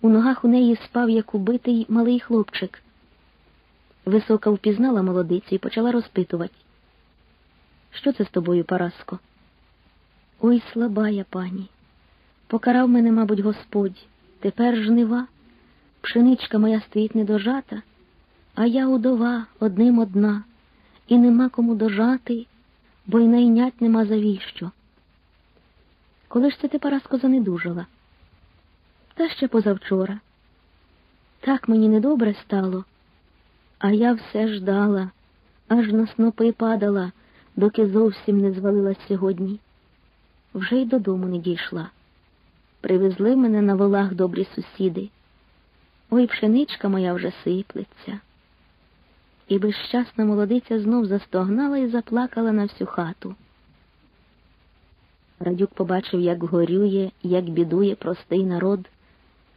У ногах у неї спав, як убитий малий хлопчик. Висока впізнала молодицю і почала розпитувати. Що це з тобою, Параско? Ой, слаба я, пані. Покарав мене, мабуть, Господь. Тепер жнива. Пшеничка моя стоїть недожата, а я удова одним одна, і нема кому дожати, бо й найнять нема завіщо. Коли ж це ти, Параско, занедужала? Та ще позавчора. Так мені недобре стало, а я все ждала, аж на снопи падала, доки зовсім не звалилась сьогодні. Вже й додому не дійшла. Привезли мене на волах добрі сусіди. Ой, пшеничка моя вже сиплеться. І безщасна молодиця знов застогнала і заплакала на всю хату. Радюк побачив, як горює, як бідує простий народ,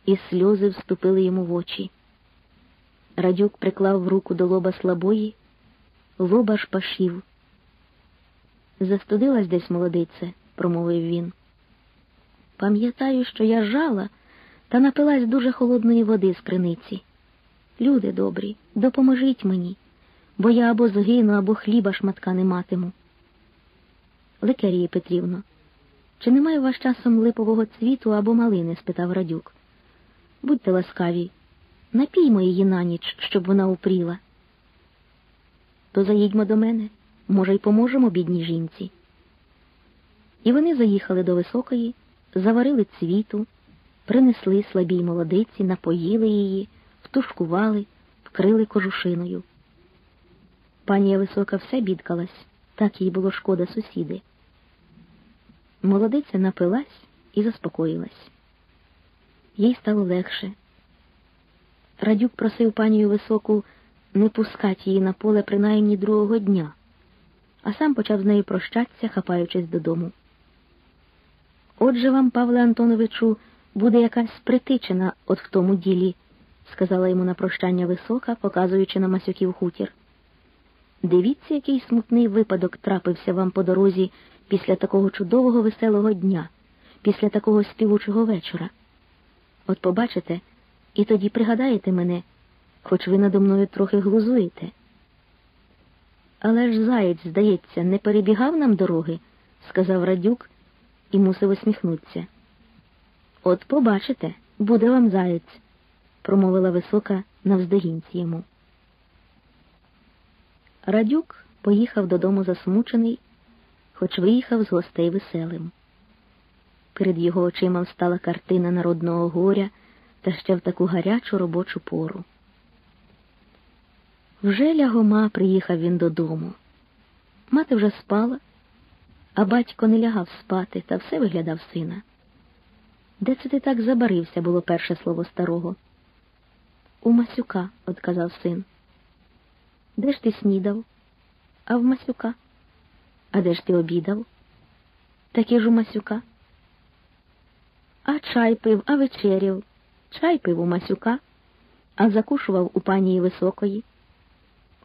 і сльози вступили йому в очі. Радюк приклав руку до лоба слабої, лоба шпашів. Застудилась десь молодице, промовив він. Пам'ятаю, що я жала та напилась дуже холодної води з криниці. Люди добрі, допоможіть мені, бо я або згину, або хліба шматка не матиму. Ликарії Петрівно, чи немає у вас часом липового цвіту або малини? спитав Радюк. Будьте ласкаві, напіймо її на ніч, щоб вона упріла. То заїдьмо до мене, може, й поможемо бідній жінці. І вони заїхали до високої, заварили цвіту, принесли слабій молодиці, напоїли її, втушкували, вкрили кожушиною. Панія висока все бідкалась, так їй було шкода сусіди. Молодиця напилась і заспокоїлась. Їй стало легше. Радюк просив панію високу не пускати її на поле принаймні другого дня, а сам почав з нею прощатися, хапаючись додому. Отже вам, Павле Антоновичу, буде якась притичина от в тому ділі, сказала йому на прощання висока, показуючи на Масюків хутір. Дивіться, який смутний випадок трапився вам по дорозі після такого чудового веселого дня, після такого співучого вечора. От побачите, і тоді пригадаєте мене, хоч ви надо мною трохи глузуєте. Але ж заєць, здається, не перебігав нам дороги, сказав Радюк і мусив усміхнутися. От побачите, буде вам заєць, промовила висока навздогінці йому. Радюк поїхав додому засмучений, хоч виїхав з гостей веселим. Перед його очима встала картина народного горя та ще в таку гарячу робочу пору. Вже лягома приїхав він додому. Мати вже спала, а батько не лягав спати та все виглядав сина. Де це ти так забарився, було перше слово старого. У Масюка, одказав син. Де ж ти снідав? А в Масюка? А де ж ти обідав? Таки ж у Масюка. А чай пив, а вечеряв. Чай пив у Масюка, а закушував у панії високої.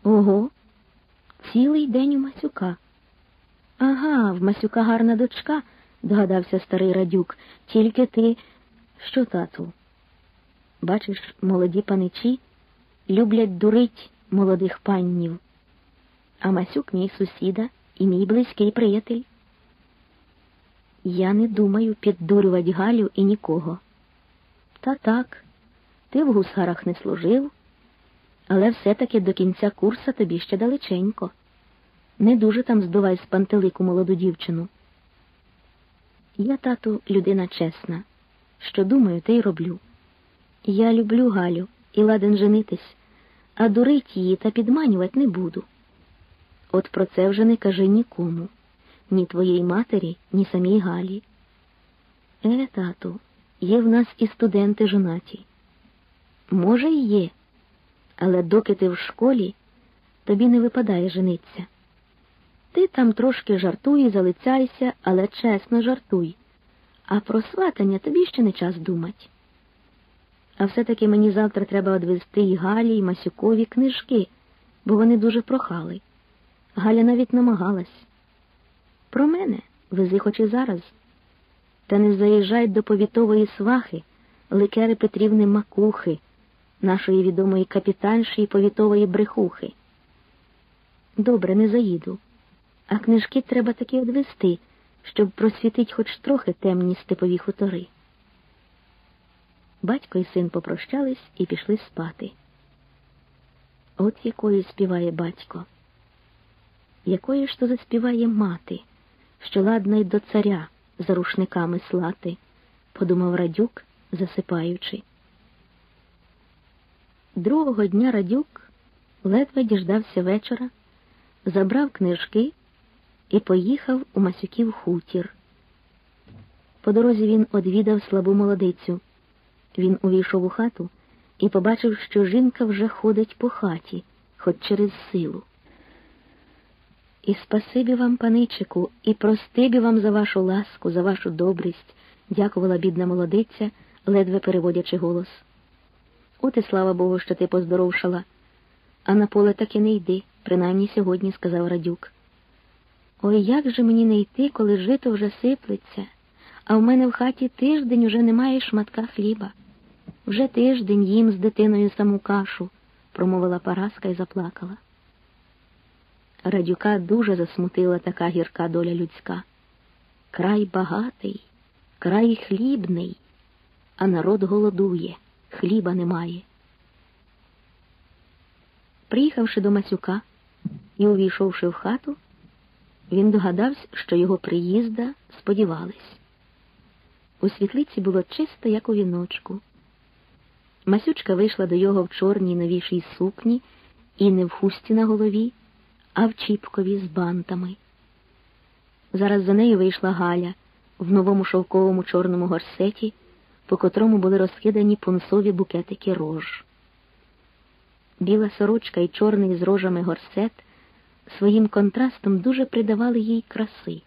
Ого, цілий день у Масюка. Ага, в Масюка гарна дочка, догадався старий радюк. Тільки ти що, тату? Бачиш, молоді паничі люблять дурить молодих паннів. А Масюк мій сусіда і мій близький приятель. Я не думаю піддурювати Галю і нікого. Та так, ти в гусарах не служив, але все-таки до кінця курса тобі ще далеченько. Не дуже там здувай з пантелику молоду дівчину. Я, тату, людина чесна. Що думаю, те й роблю. Я люблю Галю і ладен женитись, а дурить її та підманювати не буду. От про це вже не кажи нікому, ні твоїй матері, ні самій Галі. Е, тату, є в нас і студенти жонаті. Може, і є, але доки ти в школі, тобі не випадає жениться. Ти там трошки жартуй залицяйся, але чесно жартуй. А про сватання тобі ще не час думать. А все-таки мені завтра треба одвезти і Галі, і Масюкові книжки, бо вони дуже прохали. Галя навіть намагалась. Про мене вези хоч і зараз. Та не заїжджай до повітової свахи, Ликери Петрівни Макухи, нашої відомої капітанші і повітової брехухи. Добре, не заїду, а книжки треба таки одвести, щоб просвітить хоч трохи темні степові хутори. Батько і син попрощались і пішли спати. От якою співає батько, якою ж то заспіває мати, що ладна й до царя за рушниками слати, подумав Радюк, засипаючи. Другого дня Радюк ледве діждався вечора, забрав книжки і поїхав у Масюків хутір. По дорозі він одвідав слабу молодицю. Він увійшов у хату і побачив, що жінка вже ходить по хаті, хоч через силу. І спасибі вам, паничику, і простибі вам за вашу ласку, за вашу добрість, дякувала бідна молодиця, ледве переводячи голос. От і слава Богу, що ти поздоровшала, а на поле таки не йди, принаймні сьогодні, сказав Радюк. Ой, як же мені не йти, коли жито вже сиплеться, а в мене в хаті тиждень уже немає шматка хліба. Вже тиждень їм з дитиною саму кашу, промовила Параска і заплакала. Радюка дуже засмутила така гірка доля людська. Край багатий, край хлібний, а народ голодує, хліба немає. Приїхавши до Масюка і увійшовши в хату, він догадався, що його приїзда сподівались. У світлиці було чисто, як у віночку. Масючка вийшла до його в чорній новішій сукні і не в хусті на голові, а в чіпкові з бантами. Зараз за нею вийшла Галя в новому шовковому чорному горсеті, по котрому були розкидані пунцові букетики рож. Біла сорочка і чорний з рожами горсет своїм контрастом дуже придавали їй краси.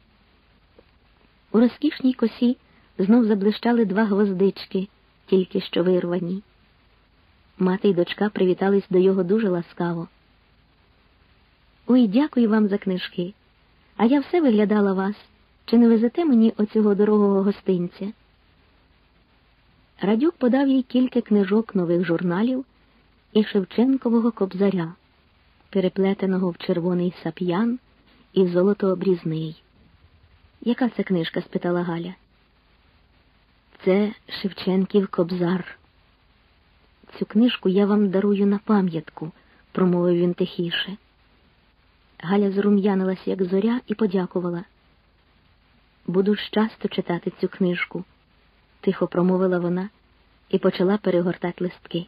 У розкішній косі знов заблищали два гвоздички, тільки що вирвані. Мати й дочка привітались до його дуже ласкаво. Ой, дякую вам за книжки. А я все виглядала вас. Чи не везете мені оцього дорогого гостинця? Радюк подав їй кілька книжок нових журналів і Шевченкового кобзаря, переплетеного в червоний сап'ян і золотообрізний. Яка це книжка? спитала Галя. Це Шевченків кобзар. Цю книжку я вам дарую на пам'ятку, промовив він тихіше. Галя зрум'янилась, як зоря, і подякувала. Буду ж часто читати цю книжку, тихо промовила вона і почала перегортати листки.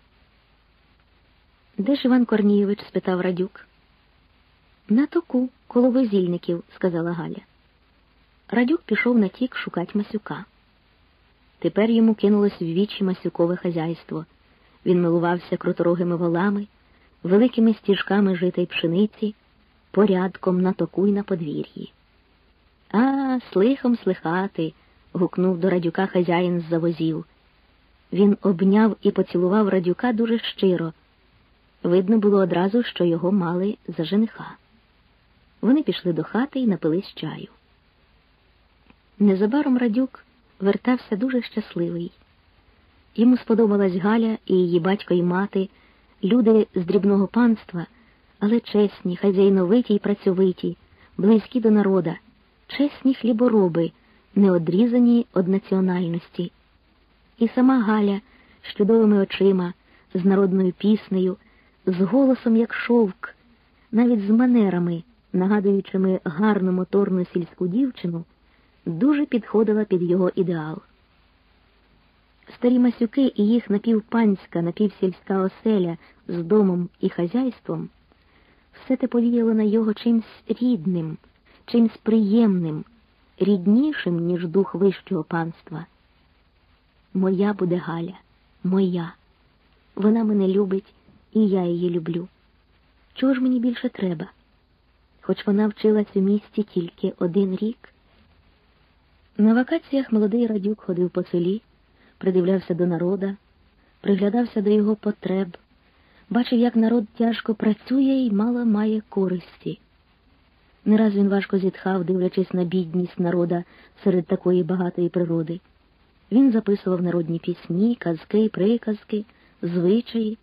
Де ж Іван Корнієвич? спитав Радюк. На току, коло везільників, сказала Галя. Радюк пішов на тік шукать Масюка. Тепер йому кинулось в вічі Масюкове хазяйство. Він милувався круторогими волами, великими стіжками жита пшениці, порядком на току й на подвір'ї. А, слихом слихати. гукнув до радюка хазяїн з завозів. Він обняв і поцілував радюка дуже щиро. Видно було одразу, що його мали за жениха. Вони пішли до хати і напились чаю. Незабаром радюк вертався дуже щасливий. Йому сподобалась Галя і її батько і мати, люди з дрібного панства, але чесні, хазяйновиті й працьовиті, близькі до народа, чесні хлібороби, не одрізані од національності. І сама Галя з чудовими очима, з народною піснею, з голосом, як шовк, навіть з манерами, нагадуючими гарну моторну сільську дівчину, дуже підходила під його ідеал. Старі масюки і їх напівпанська, напівсільська оселя з домом і хазяйством все те повіяло на його чимсь рідним, чимсь приємним, ріднішим, ніж дух вищого панства. Моя буде Галя, моя. Вона мене любить, і я її люблю. Чого ж мені більше треба? Хоч вона вчилась у місті тільки один рік. На вакаціях молодий радюк ходив по селі придивлявся до народа, приглядався до його потреб, бачив, як народ тяжко працює і мало має користі. Не раз він важко зітхав, дивлячись на бідність народа серед такої багатої природи. Він записував народні пісні, казки, приказки, звичаї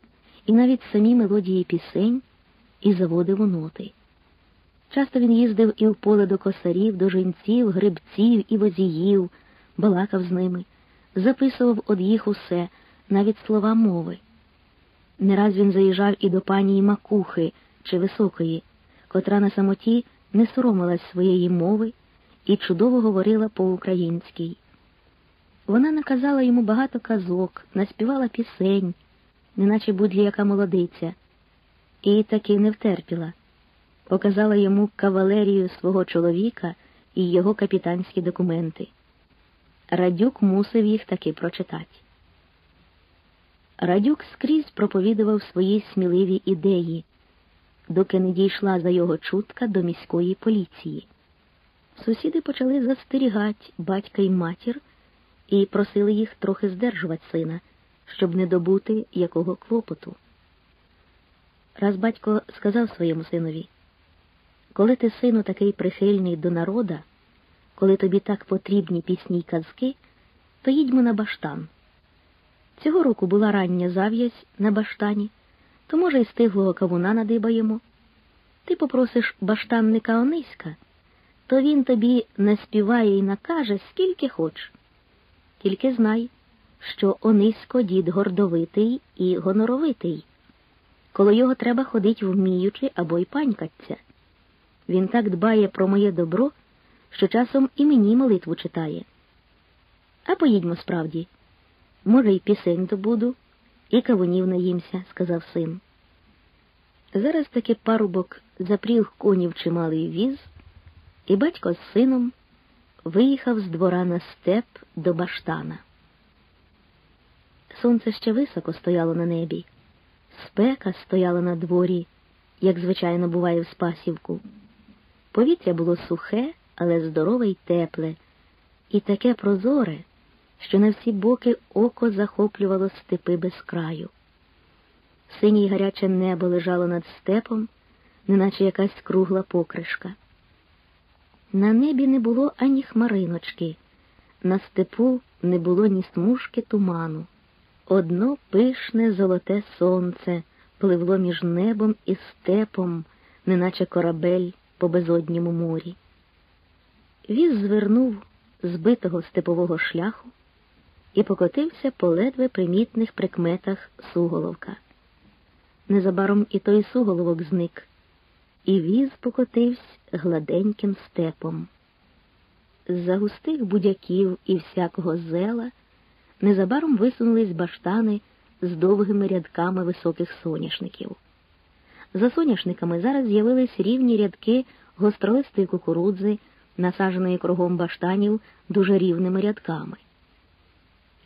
і навіть самі мелодії пісень і заводив у ноти. Часто він їздив і в поле до косарів, до жінців, грибців і возіїв, балакав з ними, записував од їх усе, навіть слова мови. Не раз він заїжджав і до панії Макухи чи Високої, котра на самоті не соромилась своєї мови і чудово говорила по-українській. Вона наказала йому багато казок, наспівала пісень, неначе будь-яка молодиця, і таки не втерпіла. Показала йому кавалерію свого чоловіка і його капітанські документи. Радюк мусив їх таки прочитати. Радюк скрізь проповідував свої сміливі ідеї, доки не дійшла за його чутка до міської поліції. Сусіди почали застерігати батька й матір і просили їх трохи здержувати сина, щоб не добути якого клопоту. Раз батько сказав своєму синові, коли ти, сину, такий прихильний до народа, коли тобі так потрібні пісні й казки, то їдьмо на баштан. Цього року була рання зав'язь на баштані, то, може, й стиглого кавуна надибаємо. Ти попросиш баштанника Ониська, то він тобі наспіває і накаже, скільки хоч. Тільки знай, що Онисько дід гордовитий і гоноровитий, коло його треба ходить вміючи або й панькаться. Він так дбає про моє добро, що часом і мені молитву читає. А поїдьмо справді. Може, й пісень добуду, і кавунів наїмся, сказав син. Зараз таки парубок запріг конів чималий віз, і батько з сином виїхав з двора на степ до баштана. Сонце ще високо стояло на небі, спека стояла на дворі, як звичайно буває в Спасівку. Повітря було сухе, але здорове й тепле, і таке прозоре що на всі боки око захоплювало степи без краю. Синє гаряче небо лежало над степом, неначе якась кругла покришка. На небі не було ані хмариночки, на степу не було ні смужки туману. Одно пишне золоте сонце пливло між небом і степом, неначе корабель по безодньому морі. Віз звернув збитого степового шляху і покотився по ледве примітних прикметах суголовка. Незабаром і той суголовок зник, і віз покотився гладеньким степом. З-за густих будяків і всякого зела незабаром висунулись баштани з довгими рядками високих соняшників. За соняшниками зараз з'явились рівні рядки гостролистої кукурудзи, насадженої кругом баштанів дуже рівними рядками.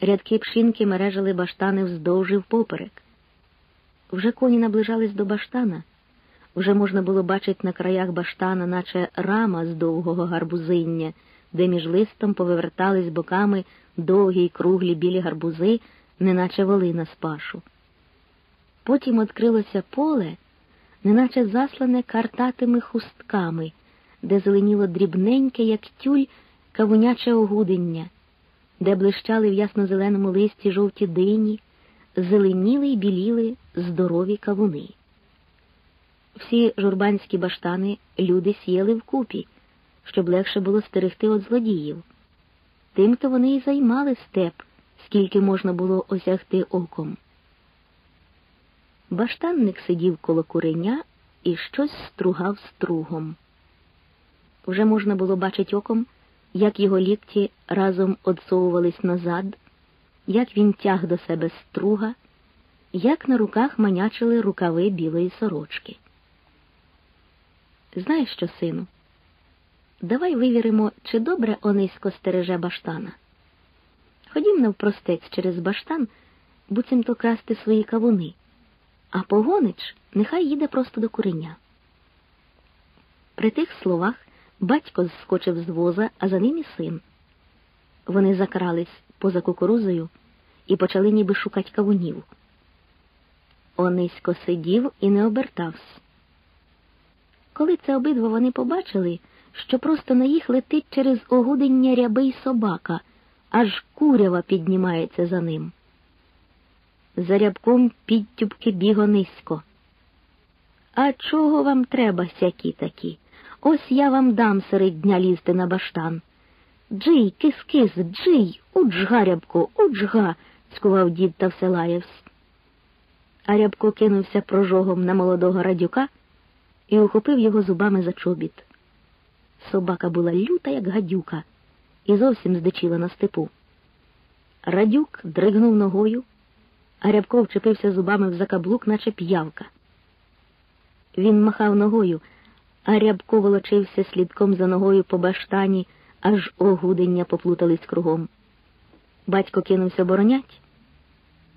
Рядки пшинки мережили баштани вздовж і впоперек. Вже коні наближались до баштана, вже можна було бачити на краях баштана, наче рама з довгого гарбузиння, де між листом повивертались боками довгі й круглі білі гарбузи, неначе волина з пашу. Потім відкрилося поле, неначе заслане картатими хустками, де зеленіло дрібненьке, як тюль, кавуняче огудення де блищали в ясно-зеленому листі жовті дині, зеленіли й біліли здорові кавуни. Всі журбанські баштани люди сіяли вкупі, щоб легше було стерегти від злодіїв. Тим-то вони й займали степ, скільки можна було осягти оком. Баштанник сидів коло куреня і щось стругав стругом. Вже можна було бачити оком, як його лікті разом одсовувались назад, як він тяг до себе струга, як на руках манячили рукави білої сорочки. Знаєш що, сину? Давай вивіримо, чи добре Онисько стереже баштана. Ходім навпростець через баштан, буцімто красти свої кавуни, а погонич нехай їде просто до куреня. При тих словах Батько зскочив з воза, а за ним і син. Вони закрались поза кукурузою і почали ніби шукати кавунів. Онисько сидів і не обертався. Коли це обидва вони побачили, що просто на їх летить через огудення рябий собака, аж курява піднімається за ним. За рябком підтюбки біго низько. А чого вам треба сякі такі? Ось я вам дам серед дня лізти на баштан. Джий, кис-кис, джий, уджга, рябко, уджга, скував дід та вселаєвсь. А рябко кинувся прожогом на молодого радюка і ухопив його зубами за чобіт. Собака була люта, як гадюка, і зовсім здичила на степу. Радюк дригнув ногою, а рябко вчепився зубами в закаблук, наче п'явка. Він махав ногою, а рябко волочився слідком за ногою по баштані, аж огудення поплутались кругом. Батько кинувся оборонять,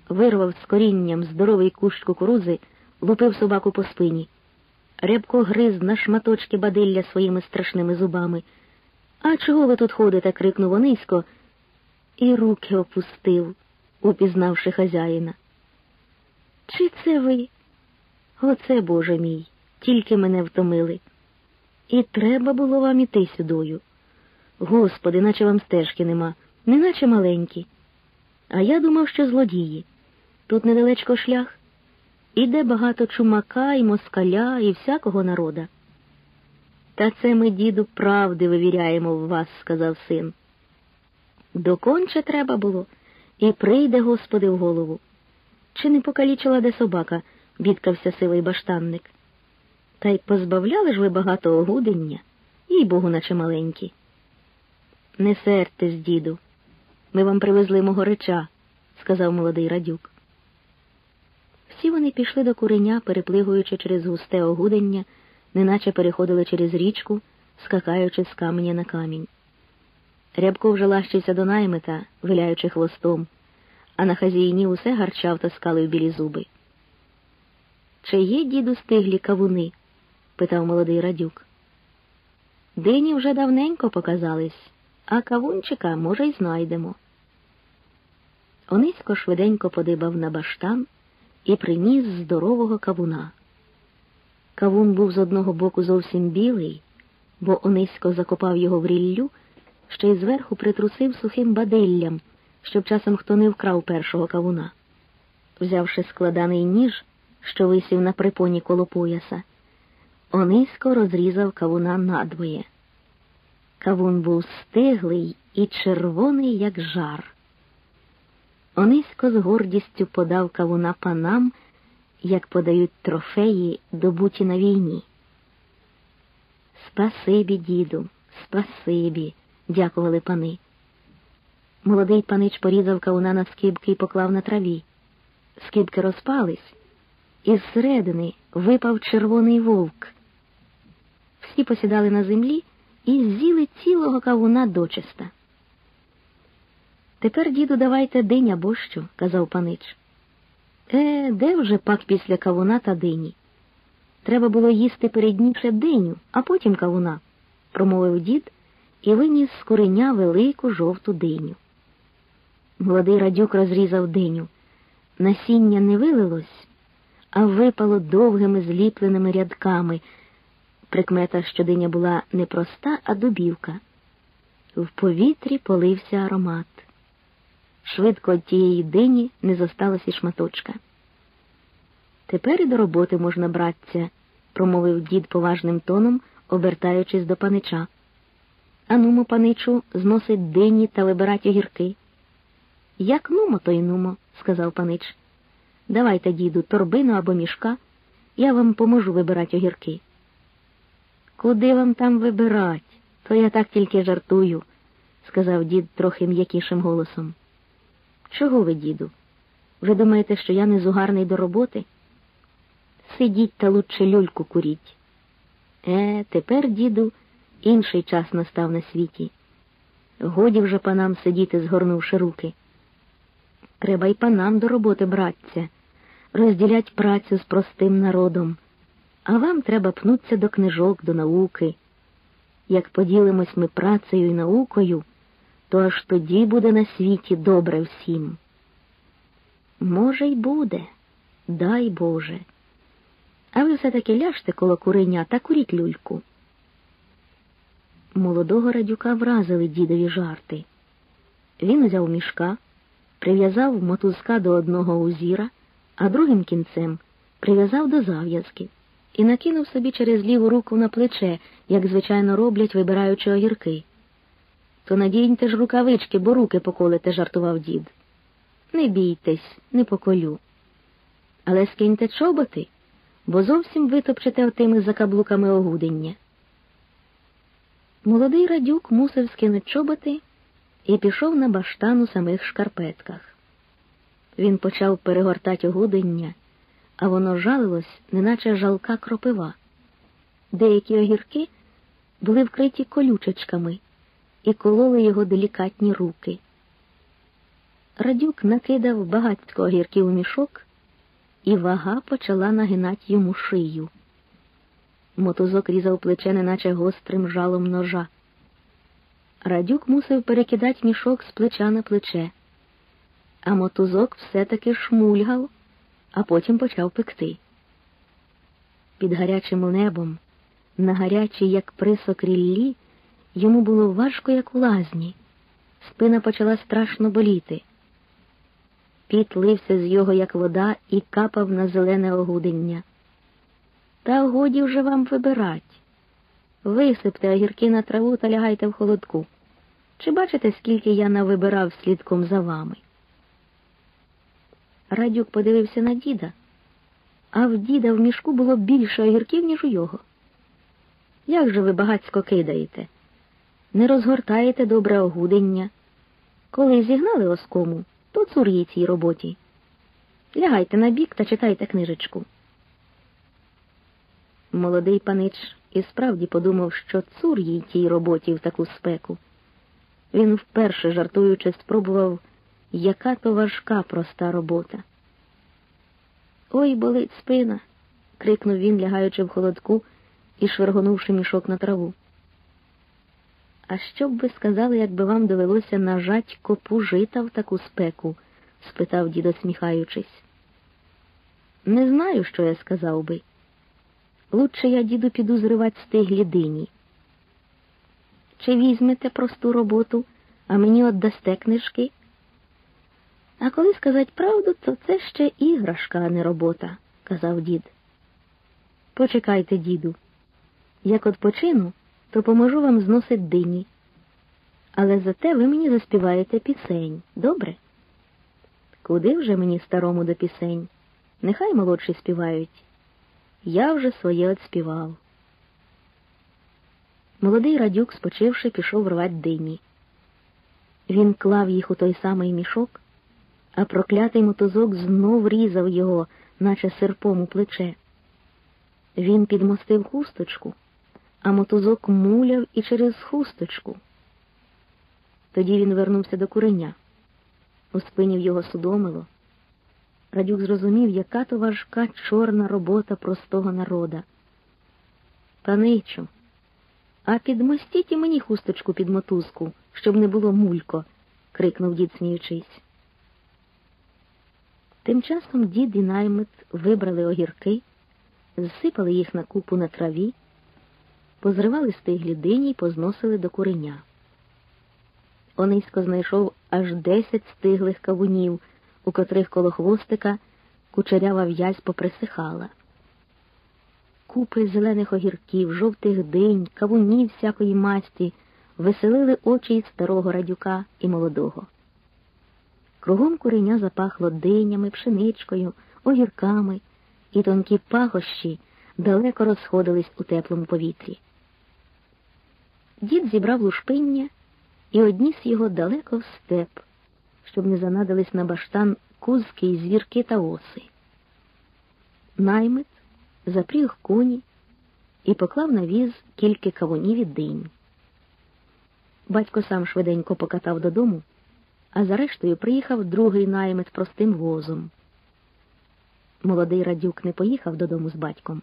вирвав з корінням здоровий кущ кукурузи, лупив собаку по спині. Рябко гриз на шматочки бадилля своїми страшними зубами. А чого ви тут ходите? крикнув Онисько, і руки опустив, упізнавши хазяїна. Чи це ви? Оце, Боже мій, тільки мене втомили. І треба було вам іти сюдою. Господи, наче вам стежки нема, неначе маленькі. А я думав, що злодії. Тут недалечко шлях. Іде багато чумака і москаля, і всякого народа. Та це ми, діду, правди вивіряємо в вас, сказав син. Доконче треба було, і прийде, Господи, в голову. Чи не покалічила де собака? бідкався сивий баштанник. Та й позбавляли ж ви багато огудення, їй богу, наче маленькі. Не сертесь, діду, ми вам привезли мого реча, сказав молодий радюк. Всі вони пішли до куреня, переплигуючи через густе огудення, неначе переходили через річку, скакаючи з каменя на камінь. Рябко вже лащився до наймита, виляючи хвостом, а на хазяїні усе гарчав та скалив білі зуби. Чи є, діду, стиглі кавуни? Питав молодий радюк. Дині вже давненько показались, а кавунчика, може, й знайдемо. Онисько швиденько подибав на баштан і приніс здорового кавуна. Кавун був з одного боку зовсім білий, бо Онисько закопав його в ріллю, ще й зверху притрусив сухим бадиллям, щоб часом хто не вкрав першого кавуна. Взявши складаний ніж, що висів на припоні коло пояса, Онисько розрізав кавуна надвоє. Кавун був стиглий і червоний, як жар. Онисько з гордістю подав кавуна панам, як подають трофеї, добуті на війні. Спасибі, діду, спасибі, дякували пани. Молодий панич порізав кавуна на скибки і поклав на траві. Скибки розпались, і зсередини випав червоний вовк. Всі посідали на землі і з'їли цілого кавуна дочиста. Тепер, діду, давайте день або що, казав панич. Е, де вже пак після кавуна та дині? Треба було їсти передніше диню, а потім кавуна, промовив дід і виніс з кореня велику жовту диню. Молодий радюк розрізав диню. Насіння не вилилось, а випало довгими зліпленими рядками. Прикмета, що диня була не проста, а дубівка. В повітрі полився аромат. Швидко від тієї дині не зосталося шматочка. Тепер і до роботи можна братися, промовив дід поважним тоном, обертаючись до панича. Анумо, паничу, зносить дині та вибирать огірки. Як нумо, то й нумо, сказав панич. Давайте, діду, торбину або мішка, я вам поможу вибирати огірки. Куди вам там вибирать? То я так тільки жартую, сказав дід трохи м'якішим голосом. Чого ви, діду? Ви думаєте, що я не зугарний до роботи? Сидіть та лучше люльку куріть. Е, тепер, діду, інший час настав на світі. Годі вже панам сидіти, згорнувши руки. Треба й панам до роботи братися, розділять працю з простим народом, а вам треба пнуться до книжок, до науки. Як поділимось ми працею і наукою, то аж тоді буде на світі добре всім. Може, й буде, дай Боже. А ви все-таки ляжте коло куреня та куріть люльку. Молодого радюка вразили дідові жарти. Він узяв мішка, прив'язав мотузка до одного узіра, а другим кінцем прив'язав до зав'язки і накинув собі через ліву руку на плече, як звичайно роблять, вибираючи огірки. То надійте ж рукавички, бо руки поколите, жартував дід. Не бійтесь, не поколю. Але скиньте чоботи, бо зовсім витопчете отими закаблуками огудення. Молодий радюк мусив скинути чоботи і пішов на баштан у самих шкарпетках. Він почав перегортати огудення, а воно жалилось, неначе жалка кропива. Деякі огірки були вкриті колючечками і кололи його делікатні руки. Радюк накидав багатько огірків у мішок, і вага почала нагинати йому шию. Мотузок різав плече, неначе гострим жалом ножа. Радюк мусив перекидати мішок з плеча на плече, а мотузок все-таки шмульгав, а потім почав пекти. Під гарячим небом, на гарячій, як присок ріллі, йому було важко, як у лазні. Спина почала страшно боліти. Піт лився з його, як вода, і капав на зелене огудення. Та годі вже вам вибирать. Висипте огірки на траву та лягайте в холодку. Чи бачите, скільки я навибирав слідком за вами? Радюк подивився на діда, а в діда в мішку було більше огірків, ніж у його. Як же ви багацько кидаєте? Не розгортаєте добре огудення. Коли зігнали оскому, то цур їй цій роботі. Лягайте на бік та читайте книжечку. Молодий панич і справді подумав, що цур їй тій роботі в таку спеку. Він вперше, жартуючи, спробував, яка то важка проста робота. Ой, болить спина. крикнув він, лягаючи в холодку і швергонувши мішок на траву. А що б ви сказали, якби вам довелося нажать копу жита в таку спеку? спитав дідо, сміхаючись. Не знаю, що я сказав би. Лучше я, діду, піду зривати стиглі дині. Чи візьмете просту роботу, а мені отдасте книжки? А коли сказати правду, то це ще іграшка, а не робота, казав дід. Почекайте, діду. Як odpoчину, то поможу вам зносити дині. Але зате ви мені заспіваєте пісень, добре? Куди вже мені старому до пісень? Нехай молодші співають. Я вже своє отспівав. Молодий радюк, спочивши, пішов рвати дині. Він клав їх у той самий мішок, а проклятий мотузок знов різав його, наче серпом у плече. Він підмостив хусточку, а мотузок муляв і через хусточку. Тоді він вернувся до куреня. У спині в його судомило. Радюк зрозумів, яка то важка чорна робота простого народа. Паничу, а підмостіть і мені хусточку під мотузку, щоб не було мулько, крикнув дід, сміючись. Тим часом дід і наймит вибрали огірки, зсипали їх на купу на траві, позривали стиглі дині й позносили до куреня. Онисько знайшов аж десять стиглих кавунів, у котрих коло хвостика кучерява в'язь поприсихала. Купи зелених огірків, жовтих динь, кавунів всякої масті веселили очі старого радюка і молодого. Кругом куреня запахло динями, пшеничкою, огірками, і тонкі пахощі далеко розходились у теплому повітрі. Дід зібрав лушпиння і одніс його далеко в степ, щоб не занадились на баштан кузки і звірки та оси. Наймит запріг коні і поклав на віз кілька кавунів і динь. Батько сам швиденько покатав додому, а зарештою приїхав другий наймит простим возом. Молодий радюк не поїхав додому з батьком,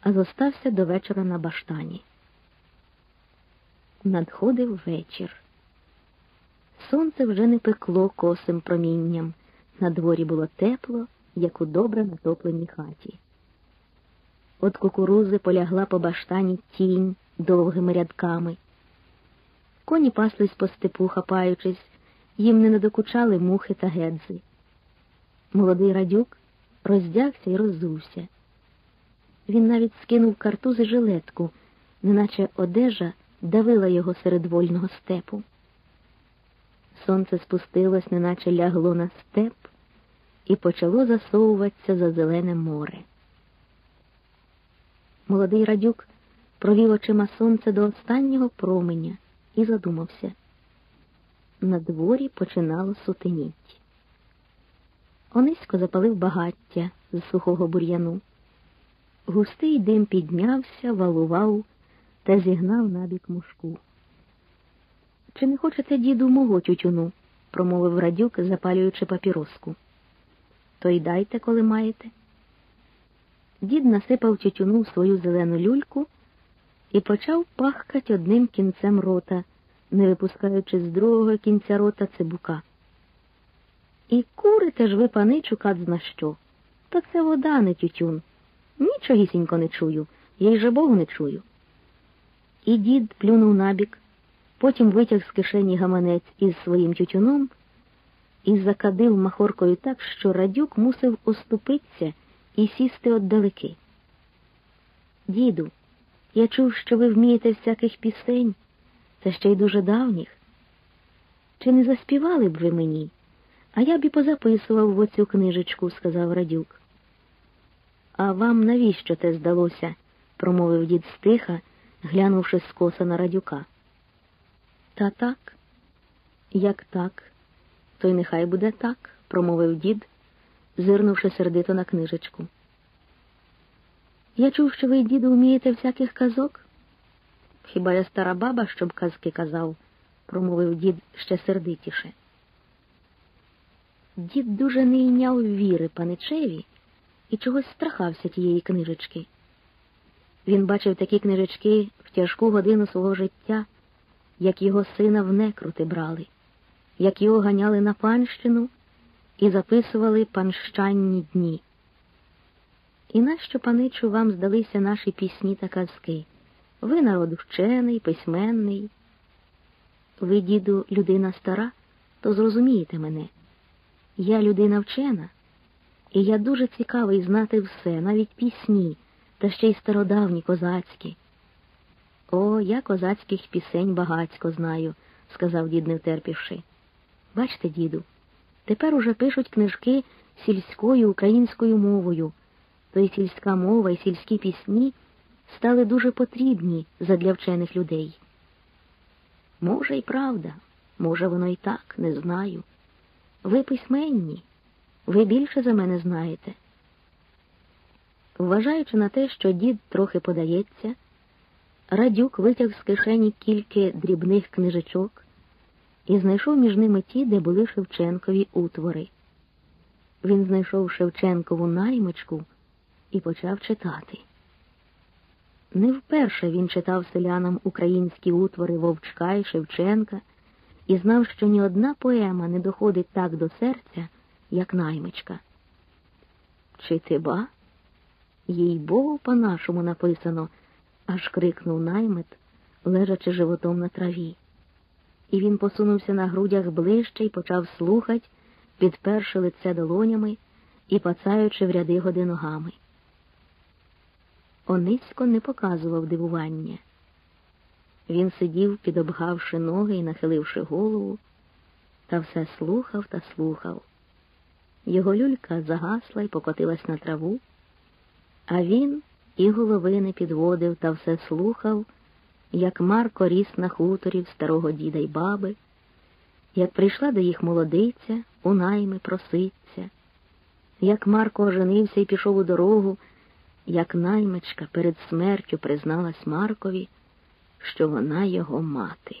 а зостався до вечора на баштані. Надходив вечір. Сонце вже не пекло косим промінням. На дворі було тепло, як у добре натопленій хаті. От кукурузи полягла по баштані тінь довгими рядками. Коні паслись по степу, хапаючись, їм не надокучали мухи та гедзи. Молодий радюк роздягся і роззувся. Він навіть скинув картуз і жилетку, неначе одежа давила його серед вольного степу. Сонце спустилось, неначе лягло на степ, і почало засовуватися за зелене море. Молодий радюк провів очима сонце до останнього променя і задумався. На дворі починало сутеніть. Онисько запалив багаття з сухого бур'яну. Густий дим піднявся, валував та зігнав набік мушку. Чи не хочете, діду, мого тютюну? промовив радюк, запалюючи папіроску. То й дайте, коли маєте. Дід насипав тютюну в свою зелену люльку і почав пахкать одним кінцем рота, не випускаючи з другого кінця рота цибука. І курите ж ви, паничу, кадзна що? Та це вода, не тютюн. Нічогісінько не чую, я й же Богу не чую. І дід плюнув набік, потім витяг з кишені гаманець із своїм тютюном і закадив махоркою так, що радюк мусив оступитися і сісти отдалеки. Діду, я чув, що ви вмієте всяких пісень, це ще й дуже давніх. Чи не заспівали б ви мені? А я б і позаписував в оцю книжечку, сказав радюк. А вам навіщо те здалося? промовив дід стиха, глянувши скоса на радюка. Та так, як так, то й нехай буде так, промовив дід, зирнувши сердито на книжечку. Я чув, що ви, діду, вмієте всяких казок? Хіба я стара баба, щоб казки казав, промовив дід ще сердитіше. Дід дуже не йняв віри паничеві і чогось страхався тієї книжечки. Він бачив такі книжечки в тяжку годину свого життя, як його сина в некрути брали, як його ганяли на панщину і записували панщанні дні. І нащо, паничу, вам здалися наші пісні та казки? Ви народ вчений, письменний. Ви, діду, людина стара, то зрозумієте мене. Я людина вчена, і я дуже цікавий знати все, навіть пісні, та ще й стародавні козацькі. О, я козацьких пісень багацько знаю, сказав дід, не втерпівши. Бачте, діду, тепер уже пишуть книжки сільською українською мовою, то й сільська мова і сільські пісні стали дуже потрібні задля вчених людей. Може, й правда, може, воно і так, не знаю. Ви письменні, ви більше за мене знаєте. Вважаючи на те, що дід трохи подається, радюк витяг з кишені кілька дрібних книжечок і знайшов між ними ті, де були Шевченкові утвори. Він знайшов Шевченкову наймичку і почав читати. Не вперше він читав селянам українські утвори Вовчка і Шевченка і знав, що ні одна поема не доходить так до серця, як наймичка. Чи ти ба? Їй Богу по-нашому написано, аж крикнув наймит, лежачи животом на траві. І він посунувся на грудях ближче і почав слухать, підперши лице долонями і пацаючи в ряди годи ногами. Онисько не показував дивування. Він сидів, підобгавши ноги і нахиливши голову, та все слухав та слухав. Його люлька загасла і покотилась на траву, а він і голови не підводив та все слухав, як Марко ріс на хуторі старого діда й баби, як прийшла до їх молодиця, у найми проситься, як Марко оженився і пішов у дорогу, як наймичка перед смертю призналась Маркові що вона його мати.